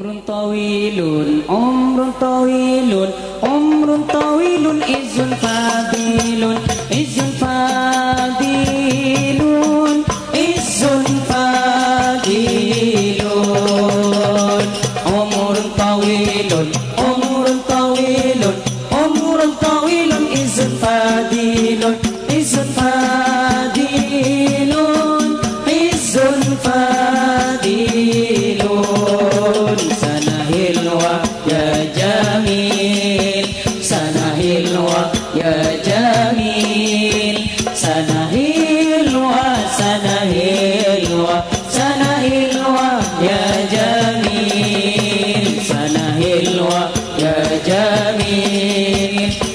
عمر طويل عمر طويل عمر طويل عز فاضل عز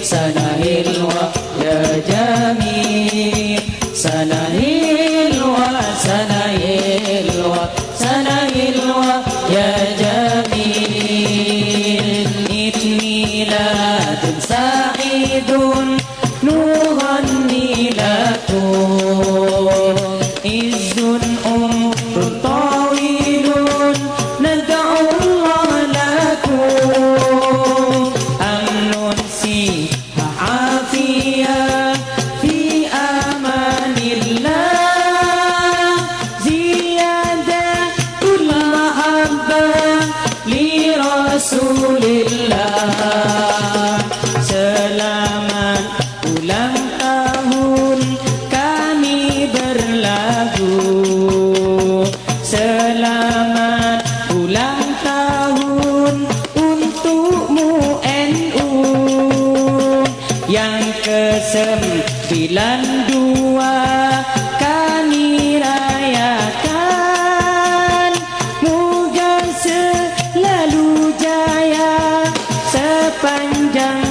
سنه الهوى يا جميل. سنه الهوى سنه الهوى سنه الهوى يا جميل. عيد ميلاد سعيد نغني لك Yeah.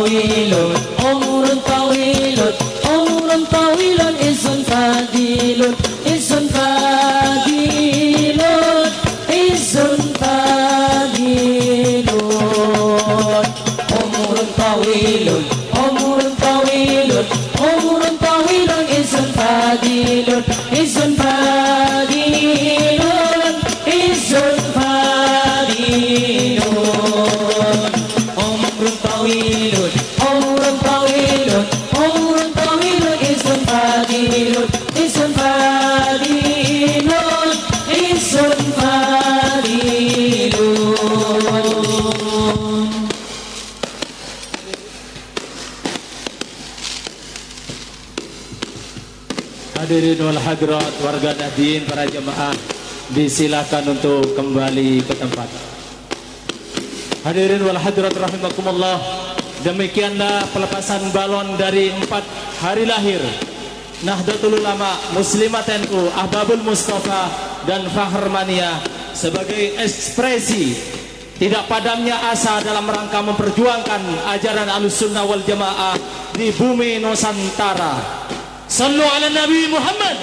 طويل Izun fadilun Hadirin wal hadirat warga Nahdien para jemaah disilakan untuk kembali ke tempat. Hadirin wal hadirat rahimakumullah. Demikianlah pelepasan balon dari empat hari lahir Nahdlatul Ulama, Muslimat NU, Ahbabul Mustafa dan Fakhr Mania sebagai ekspresi tidak padamnya asa dalam rangka memperjuangkan ajaran Ahlussunnah wal Jamaah di bumi Nusantara. Sallu ala Nabi Muhammad